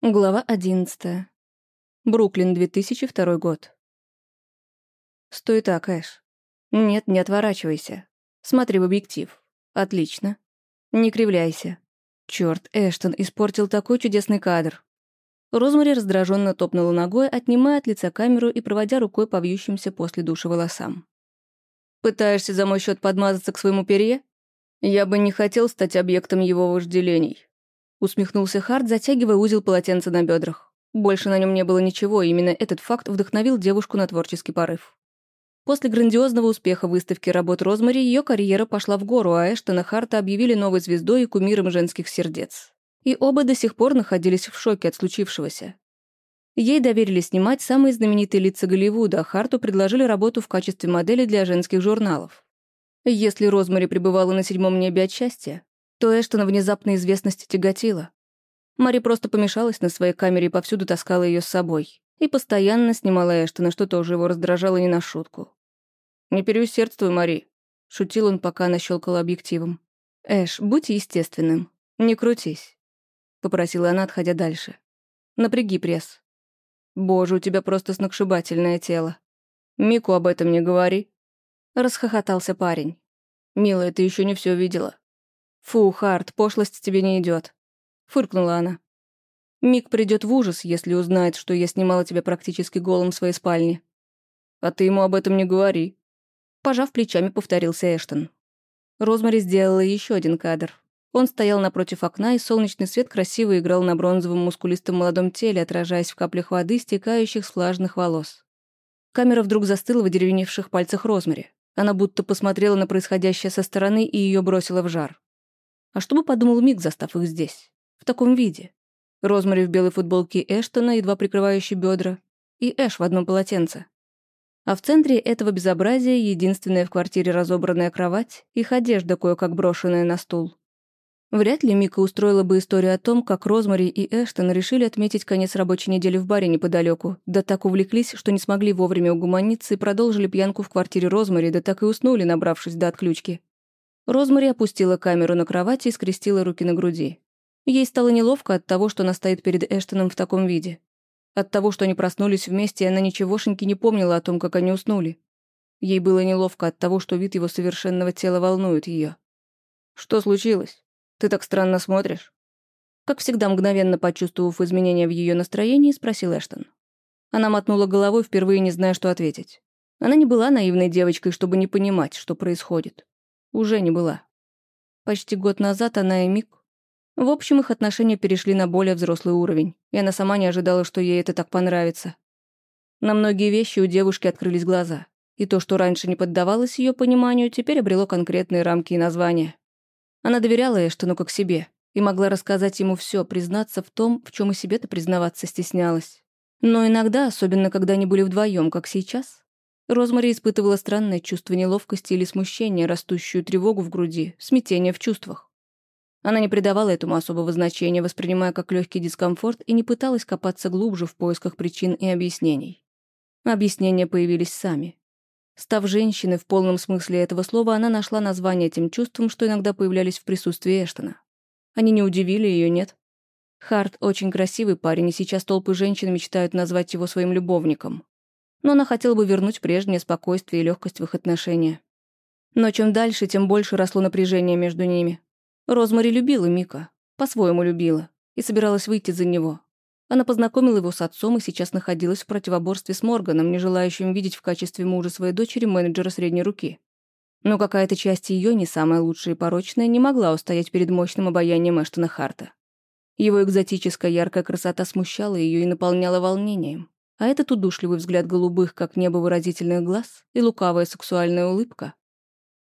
Глава 11. Бруклин, 2002 год. Стой так, Эш. Нет, не отворачивайся. Смотри в объектив. Отлично. Не кривляйся. Чёрт, Эштон испортил такой чудесный кадр. Розмари раздраженно топнула ногой, отнимая от лица камеру и проводя рукой по вьющимся после душа волосам. «Пытаешься за мой счет подмазаться к своему перье? Я бы не хотел стать объектом его вожделений. Усмехнулся Харт, затягивая узел полотенца на бедрах. Больше на нем не было ничего, и именно этот факт вдохновил девушку на творческий порыв. После грандиозного успеха выставки работ Розмари ее карьера пошла в гору, а Эштона Харта объявили новой звездой и кумиром женских сердец. И оба до сих пор находились в шоке от случившегося. Ей доверили снимать самые знаменитые лица Голливуда, а Харту предложили работу в качестве модели для женских журналов. Если Розмари пребывала на седьмом небе от счастья, то Эштона внезапно известность тяготила. Мари просто помешалась на своей камере и повсюду таскала ее с собой. И постоянно снимала Эштона, что тоже его раздражало не на шутку. «Не переусердствуй, Мари», — шутил он, пока она щелкала объективом. «Эш, будь естественным. Не крутись», — попросила она, отходя дальше. «Напряги пресс. Боже, у тебя просто сногсшибательное тело. Мику об этом не говори». Расхохотался парень. «Милая, ты еще не все видела. «Фу, Харт, пошлость тебе не идет, фыркнула она. Мик придет в ужас, если узнает, что я снимала тебя практически голым в своей спальне. А ты ему об этом не говори. Пожав плечами, повторился Эштон. Розмари сделала еще один кадр. Он стоял напротив окна, и солнечный свет красиво играл на бронзовом мускулистом молодом теле, отражаясь в каплях воды, стекающих с влажных волос. Камера вдруг застыла в одеревеневших пальцах Розмари. Она будто посмотрела на происходящее со стороны и ее бросила в жар. А что бы подумал Мик, застав их здесь? В таком виде. Розмари в белой футболке Эштона, едва прикрывающей бедра, и Эш в одном полотенце. А в центре этого безобразия единственная в квартире разобранная кровать, их одежда кое-как брошенная на стул. Вряд ли Мика устроила бы историю о том, как Розмари и Эштон решили отметить конец рабочей недели в баре неподалеку, да так увлеклись, что не смогли вовремя угуманиться и продолжили пьянку в квартире Розмари, да так и уснули, набравшись до отключки. Розмари опустила камеру на кровати и скрестила руки на груди. Ей стало неловко от того, что она стоит перед Эштоном в таком виде. От того, что они проснулись вместе, и она ничегошеньки не помнила о том, как они уснули. Ей было неловко от того, что вид его совершенного тела волнует ее. «Что случилось? Ты так странно смотришь?» Как всегда, мгновенно почувствовав изменения в ее настроении, спросил Эштон. Она мотнула головой, впервые не зная, что ответить. Она не была наивной девочкой, чтобы не понимать, что происходит. Уже не была. Почти год назад она и Мик... В общем, их отношения перешли на более взрослый уровень, и она сама не ожидала, что ей это так понравится. На многие вещи у девушки открылись глаза, и то, что раньше не поддавалось ее пониманию, теперь обрело конкретные рамки и названия. Она доверяла Эштону как себе, и могла рассказать ему все, признаться в том, в чем и себе-то признаваться стеснялась. Но иногда, особенно когда они были вдвоем, как сейчас, Розмари испытывала странное чувство неловкости или смущения, растущую тревогу в груди, смятение в чувствах. Она не придавала этому особого значения, воспринимая как легкий дискомфорт, и не пыталась копаться глубже в поисках причин и объяснений. Объяснения появились сами. Став женщиной в полном смысле этого слова, она нашла название этим чувствам, что иногда появлялись в присутствии Эштона. Они не удивили ее, нет? Харт очень красивый парень, и сейчас толпы женщин мечтают назвать его своим любовником но она хотела бы вернуть прежнее спокойствие и легкость в их отношения. Но чем дальше, тем больше росло напряжение между ними. Розмари любила Мика, по-своему любила, и собиралась выйти за него. Она познакомила его с отцом и сейчас находилась в противоборстве с Морганом, не желающим видеть в качестве мужа своей дочери менеджера средней руки. Но какая-то часть ее, не самая лучшая и порочная, не могла устоять перед мощным обаянием Эштона Харта. Его экзотическая яркая красота смущала ее и наполняла волнением. А этот удушливый взгляд голубых, как небо выразительных глаз, и лукавая сексуальная улыбка.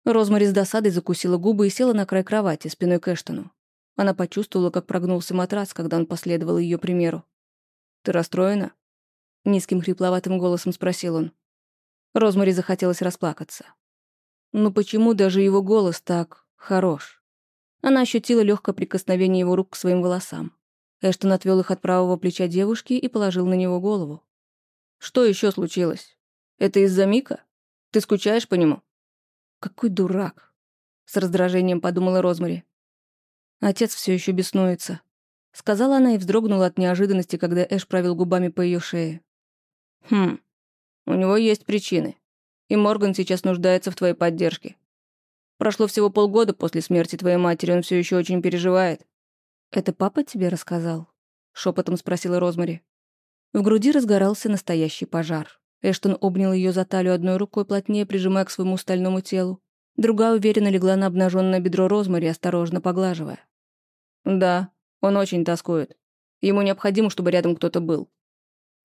Розмари с досадой закусила губы и села на край кровати, спиной к Эштону. Она почувствовала, как прогнулся матрас, когда он последовал ее примеру. «Ты расстроена?» Низким хрипловатым голосом спросил он. Розмари захотелось расплакаться. Но почему даже его голос так хорош? Она ощутила легкое прикосновение его рук к своим волосам. Эштон отвел их от правого плеча девушки и положил на него голову. Что еще случилось? Это из-за Мика? Ты скучаешь по нему? Какой дурак. С раздражением подумала Розмари. Отец все еще беснуется. Сказала она и вздрогнула от неожиданности, когда Эш провел губами по ее шее. «Хм, у него есть причины. И Морган сейчас нуждается в твоей поддержке. Прошло всего полгода после смерти твоей матери, он все еще очень переживает». «Это папа тебе рассказал?» — шепотом спросила Розмари. В груди разгорался настоящий пожар. Эштон обнял ее за талию одной рукой, плотнее прижимая к своему стальному телу. Другая уверенно легла на обнаженное бедро Розмари, осторожно поглаживая. «Да, он очень тоскует. Ему необходимо, чтобы рядом кто-то был.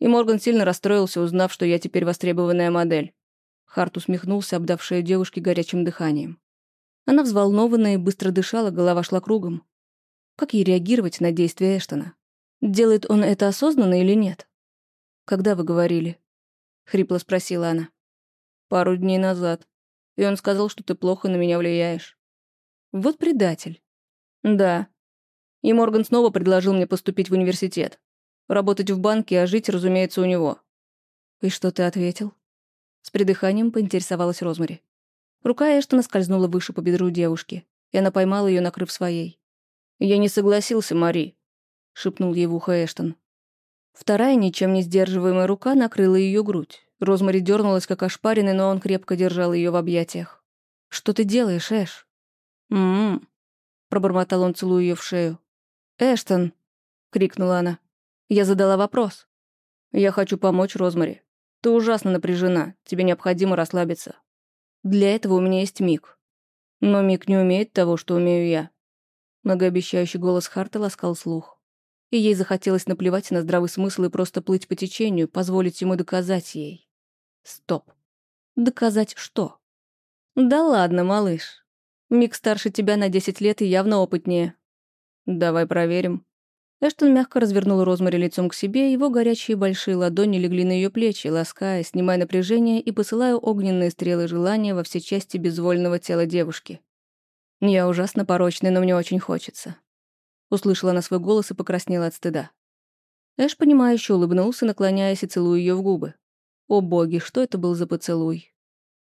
И Морган сильно расстроился, узнав, что я теперь востребованная модель». Харт усмехнулся, обдавшая девушке горячим дыханием. Она взволнованная и быстро дышала, голова шла кругом. Как ей реагировать на действия Эштона? Делает он это осознанно или нет? «Когда вы говорили?» — хрипло спросила она. «Пару дней назад. И он сказал, что ты плохо на меня влияешь». «Вот предатель». «Да», и Морган снова предложил мне поступить в университет. Работать в банке, а жить, разумеется, у него. «И что ты ответил?» С придыханием поинтересовалась Розмари. Рука Эштона скользнула выше по бедру девушки, и она поймала ее, накрыв своей. «Я не согласился, Мари», — шепнул ей в ухо Эштон. Вторая, ничем не сдерживаемая рука накрыла ее грудь. Розмари дернулась, как ошпаренный, но он крепко держал ее в объятиях. «Что ты делаешь, Эш?» «М-м-м», пробормотал он, целуя ее в шею. «Эштон!» — крикнула она. Я задала вопрос. «Я хочу помочь Розмари. Ты ужасно напряжена, тебе необходимо расслабиться. Для этого у меня есть Мик. Но Мик не умеет того, что умею я». Многообещающий голос Харта ласкал слух. И ей захотелось наплевать на здравый смысл и просто плыть по течению, позволить ему доказать ей. Стоп. Доказать что? Да ладно, малыш. Мик старше тебя на 10 лет и явно опытнее. «Давай проверим». Эштон мягко развернул Розмари лицом к себе, его горячие большие ладони легли на ее плечи, лаская, снимая напряжение и посылая огненные стрелы желания во все части безвольного тела девушки. «Я ужасно порочный, но мне очень хочется». Услышала она свой голос и покраснела от стыда. Эш, понимающе улыбнулся, наклоняясь и целуя ее в губы. О боги, что это был за поцелуй?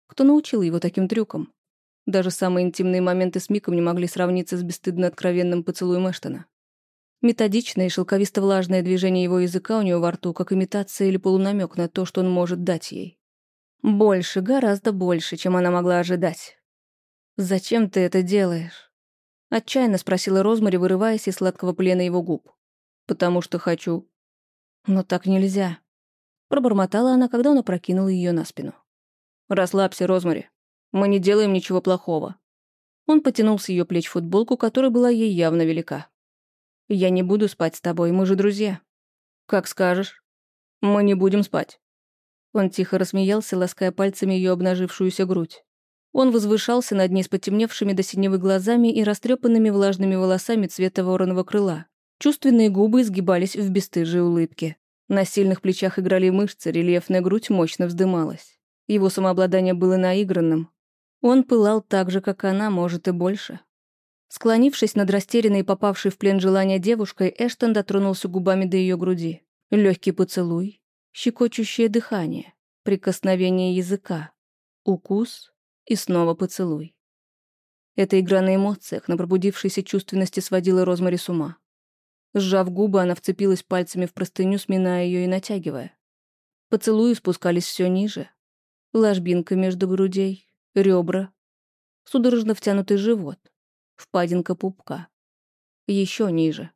Кто научил его таким трюкам? Даже самые интимные моменты с Миком не могли сравниться с бесстыдно откровенным поцелуем Эштона. Методичное и шелковисто-влажное движение его языка у нее во рту, как имитация или полунамек на то, что он может дать ей. Больше, гораздо больше, чем она могла ожидать. «Зачем ты это делаешь?» Отчаянно спросила Розмари, вырываясь из сладкого плена его губ. «Потому что хочу». «Но так нельзя», — пробормотала она, когда он опрокинул ее на спину. «Расслабься, Розмари. Мы не делаем ничего плохого». Он потянул с ее плеч футболку, которая была ей явно велика. «Я не буду спать с тобой, мы же друзья». «Как скажешь. Мы не будем спать». Он тихо рассмеялся, лаская пальцами ее обнажившуюся грудь. Он возвышался над ней с потемневшими до синевы глазами и растрепанными влажными волосами цвета вороного крыла. Чувственные губы изгибались в бесстыжей улыбке. На сильных плечах играли мышцы, рельефная грудь мощно вздымалась. Его самообладание было наигранным, он пылал так же, как она, может и больше. Склонившись над растерянной и попавшей в плен желания девушкой, Эштон дотронулся губами до ее груди. Легкий поцелуй, щекочущее дыхание, прикосновение языка, укус и снова поцелуй. Эта игра на эмоциях, на пробудившейся чувственности сводила Розмари с ума. Сжав губы, она вцепилась пальцами в простыню, сминая ее и натягивая. Поцелуи спускались все ниже. Ложбинка между грудей, ребра, судорожно втянутый живот, впадинка пупка. Еще ниже.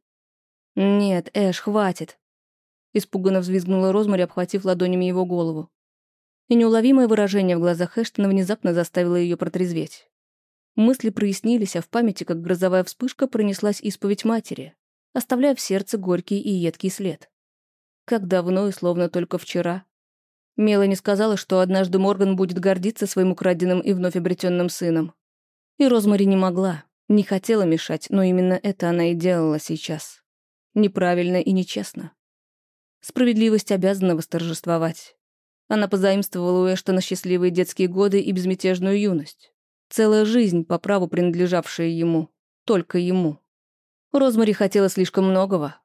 «Нет, Эш, хватит!» Испуганно взвизгнула Розмари, обхватив ладонями его голову. И неуловимое выражение в глазах Эштона внезапно заставило ее протрезветь. Мысли прояснились, а в памяти, как грозовая вспышка, пронеслась исповедь матери, оставляя в сердце горький и едкий след. Как давно и словно только вчера Мелани сказала, что однажды Морган будет гордиться своим украденным и вновь обретенным сыном. И Розмари не могла, не хотела мешать, но именно это она и делала сейчас. Неправильно и нечестно. Справедливость обязана восторжествовать. Она позаимствовала у Эштона счастливые детские годы и безмятежную юность. Целая жизнь, по праву принадлежавшая ему. Только ему. Розмари хотела слишком многого.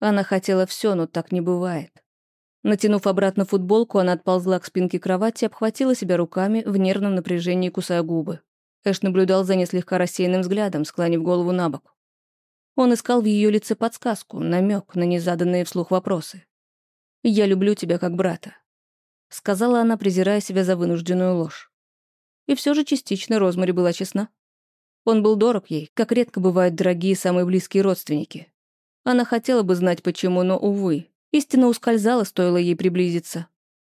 Она хотела все, но так не бывает. Натянув обратно футболку, она отползла к спинке кровати обхватила себя руками в нервном напряжении, кусая губы. Эш наблюдал за ней слегка рассеянным взглядом, склонив голову на бок. Он искал в ее лице подсказку, намек на незаданные вслух вопросы. «Я люблю тебя как брата», — сказала она, презирая себя за вынужденную ложь. И все же частично Розмари была честна. Он был дорог ей, как редко бывают дорогие самые близкие родственники. Она хотела бы знать почему, но, увы, истина ускользала, стоило ей приблизиться.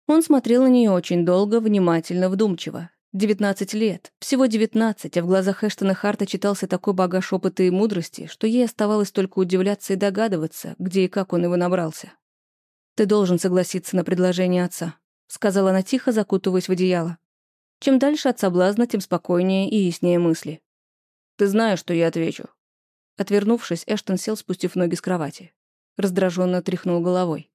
Он смотрел на нее очень долго, внимательно, вдумчиво. Девятнадцать лет, всего девятнадцать, а в глазах Эштона Харта читался такой багаж опыта и мудрости, что ей оставалось только удивляться и догадываться, где и как он его набрался. «Ты должен согласиться на предложение отца», — сказала она тихо, закутываясь в одеяло. Чем дальше от соблазна, тем спокойнее и яснее мысли. «Ты знаешь, что я отвечу». Отвернувшись, Эштон сел, спустив ноги с кровати. Раздраженно тряхнул головой.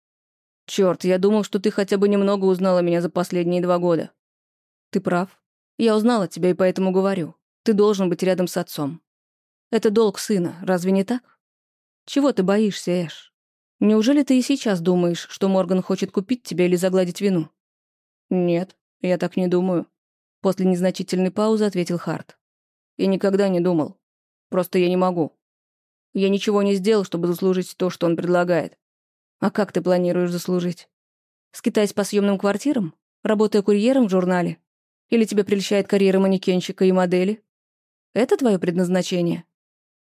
«Чёрт, я думал, что ты хотя бы немного узнала меня за последние два года». «Ты прав. Я узнала тебя и поэтому говорю. Ты должен быть рядом с отцом. Это долг сына, разве не так? Чего ты боишься, Эш? Неужели ты и сейчас думаешь, что Морган хочет купить тебя или загладить вину?» «Нет, я так не думаю», — после незначительной паузы ответил Харт. Я никогда не думал. Просто я не могу. Я ничего не сделал, чтобы заслужить то, что он предлагает. А как ты планируешь заслужить? Скитаясь по съемным квартирам? Работая курьером в журнале? Или тебе прельщает карьера манекенщика и модели? Это твое предназначение?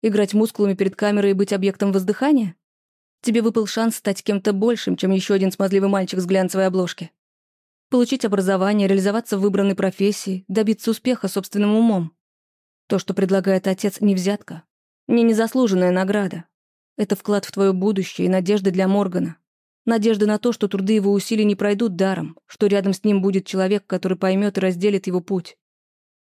Играть мускулами перед камерой и быть объектом воздыхания? Тебе выпал шанс стать кем-то большим, чем еще один смазливый мальчик с глянцевой обложки. Получить образование, реализоваться в выбранной профессии, добиться успеха собственным умом. То, что предлагает отец, не взятка. Не незаслуженная награда. Это вклад в твое будущее и надежда для Моргана. Надежда на то, что труды его усилий не пройдут даром, что рядом с ним будет человек, который поймет и разделит его путь.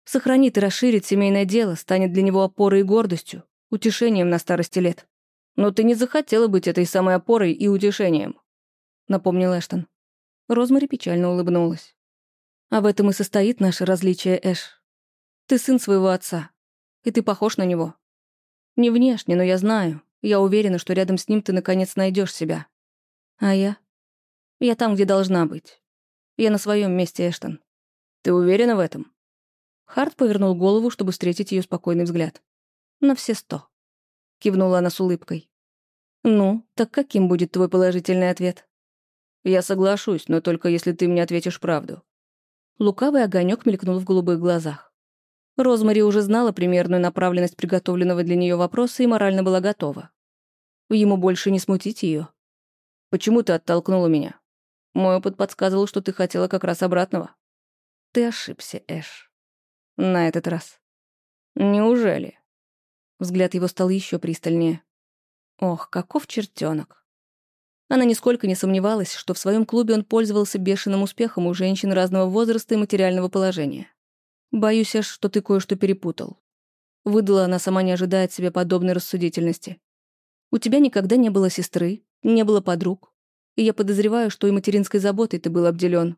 Сохранит и расширит семейное дело, станет для него опорой и гордостью, утешением на старости лет. Но ты не захотела быть этой самой опорой и утешением, напомнил Эштон. Розмари печально улыбнулась. А в этом и состоит наше различие, Эш. Ты сын своего отца, и ты похож на него. Не внешне, но я знаю. Я уверена, что рядом с ним ты наконец найдешь себя. А я? Я там, где должна быть. Я на своем месте, Эштон. Ты уверена в этом? Харт повернул голову, чтобы встретить ее спокойный взгляд. На все сто. Кивнула она с улыбкой. Ну, так каким будет твой положительный ответ? Я соглашусь, но только если ты мне ответишь правду. Лукавый огонек мелькнул в голубых глазах. Розмари уже знала примерную направленность приготовленного для нее вопроса и морально была готова. Ему больше не смутить ее. «Почему ты оттолкнула меня? Мой опыт подсказывал, что ты хотела как раз обратного». «Ты ошибся, Эш. На этот раз». «Неужели?» Взгляд его стал еще пристальнее. Ох, каков чертенок. Она нисколько не сомневалась, что в своем клубе он пользовался бешеным успехом у женщин разного возраста и материального положения. «Боюсь, аж, что ты кое-что перепутал». Выдала она, сама не ожидая от себя подобной рассудительности. «У тебя никогда не было сестры, не было подруг. И я подозреваю, что и материнской заботой ты был обделен.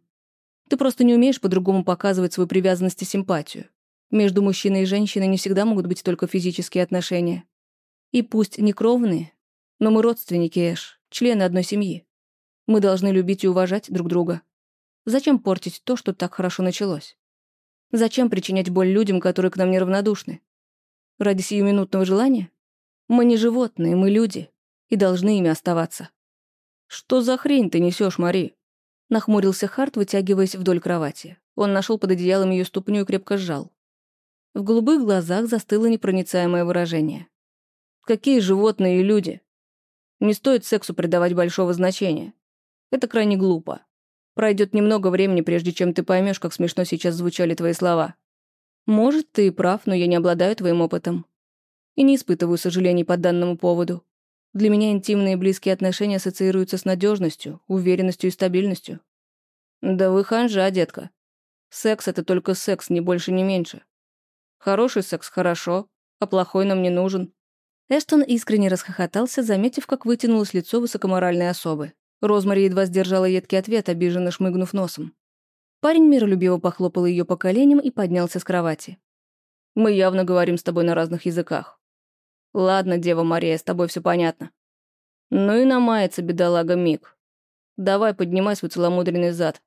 Ты просто не умеешь по-другому показывать свою привязанность и симпатию. Между мужчиной и женщиной не всегда могут быть только физические отношения. И пусть не кровные, но мы родственники, Эш, члены одной семьи. Мы должны любить и уважать друг друга. Зачем портить то, что так хорошо началось? Зачем причинять боль людям, которые к нам неравнодушны? Ради сиюминутного желания? Мы не животные, мы люди, и должны ими оставаться. «Что за хрень ты несешь, Мари?» Нахмурился Харт, вытягиваясь вдоль кровати. Он нашел под одеялом ее ступню и крепко сжал. В голубых глазах застыло непроницаемое выражение. «Какие животные и люди? Не стоит сексу придавать большого значения. Это крайне глупо. Пройдет немного времени, прежде чем ты поймешь, как смешно сейчас звучали твои слова. Может, ты и прав, но я не обладаю твоим опытом. И не испытываю сожалений по данному поводу. Для меня интимные и близкие отношения ассоциируются с надежностью, уверенностью и стабильностью. Да вы ханжа, детка. Секс — это только секс, ни больше, ни меньше. Хороший секс — хорошо, а плохой нам не нужен. Эштон искренне расхохотался, заметив, как вытянулось лицо высокоморальной особы. Розмари едва сдержала едкий ответ, обиженно шмыгнув носом. Парень миролюбиво похлопал ее по коленям и поднялся с кровати. «Мы явно говорим с тобой на разных языках. Ладно, Дева Мария, с тобой все понятно. Ну и намается бедолага Мик. Давай, поднимай свой целомудренный зад.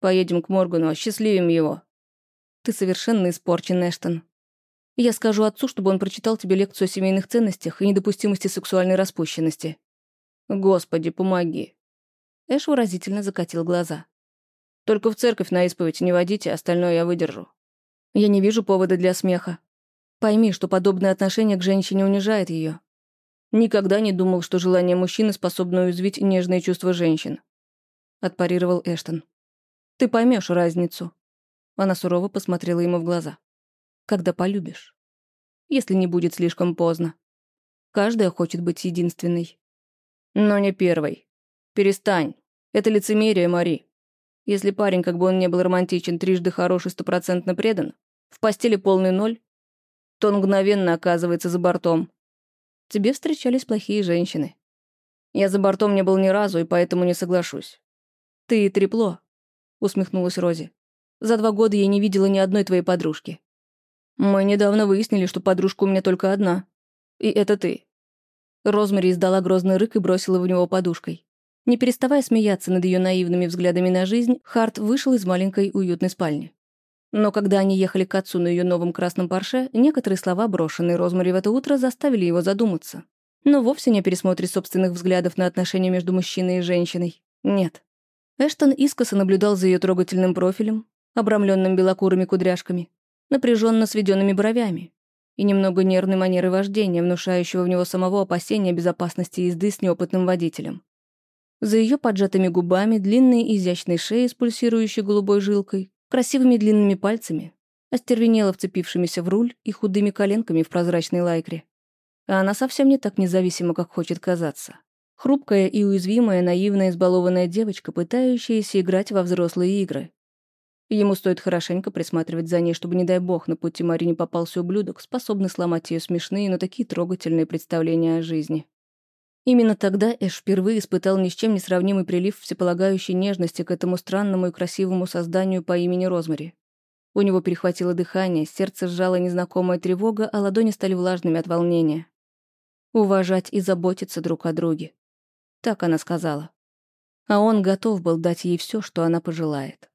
Поедем к Моргану, осчастливим его». «Ты совершенно испорчен, Эштон». Я скажу отцу, чтобы он прочитал тебе лекцию о семейных ценностях и недопустимости сексуальной распущенности. Господи, помоги. Эш выразительно закатил глаза. Только в церковь на исповедь не водите, остальное я выдержу. Я не вижу повода для смеха. Пойми, что подобное отношение к женщине унижает ее. Никогда не думал, что желание мужчины способно уязвить нежные чувства женщин. Отпарировал Эштон. Ты поймешь разницу. Она сурово посмотрела ему в глаза. Когда полюбишь. Если не будет слишком поздно. Каждая хочет быть единственной. Но не первой. Перестань. Это лицемерие, Мари. Если парень, как бы он не был романтичен, трижды хороший, стопроцентно предан, в постели полный ноль, то он мгновенно оказывается за бортом. Тебе встречались плохие женщины. Я за бортом не был ни разу, и поэтому не соглашусь. Ты трепло, усмехнулась Рози. За два года я не видела ни одной твоей подружки. Мы недавно выяснили, что подружка у меня только одна. И это ты. Розмари издала грозный рык и бросила в него подушкой. Не переставая смеяться над ее наивными взглядами на жизнь, Харт вышел из маленькой уютной спальни. Но когда они ехали к отцу на ее новом красном парше, некоторые слова, брошенные Розмари в это утро, заставили его задуматься. Но вовсе не о пересмотре собственных взглядов на отношения между мужчиной и женщиной. Нет. Эштон искоса наблюдал за ее трогательным профилем, обрамленным белокурыми кудряшками, напряженно сведенными бровями и немного нервной манерой вождения, внушающего в него самого опасения безопасности езды с неопытным водителем. За ее поджатыми губами, длинной изящной шеей с пульсирующей голубой жилкой, красивыми длинными пальцами, остервенело вцепившимися в руль и худыми коленками в прозрачной лайкре. А она совсем не так независима, как хочет казаться. Хрупкая и уязвимая, наивная, избалованная девочка, пытающаяся играть во взрослые игры. Ему стоит хорошенько присматривать за ней, чтобы, не дай бог, на пути Мари попался ублюдок, способный сломать ее смешные, но такие трогательные представления о жизни. Именно тогда Эш впервые испытал ни с чем не сравнимый прилив всеполагающей нежности к этому странному и красивому созданию по имени Розмари. У него перехватило дыхание, сердце сжало незнакомая тревога, а ладони стали влажными от волнения. «Уважать и заботиться друг о друге». Так она сказала. А он готов был дать ей все, что она пожелает.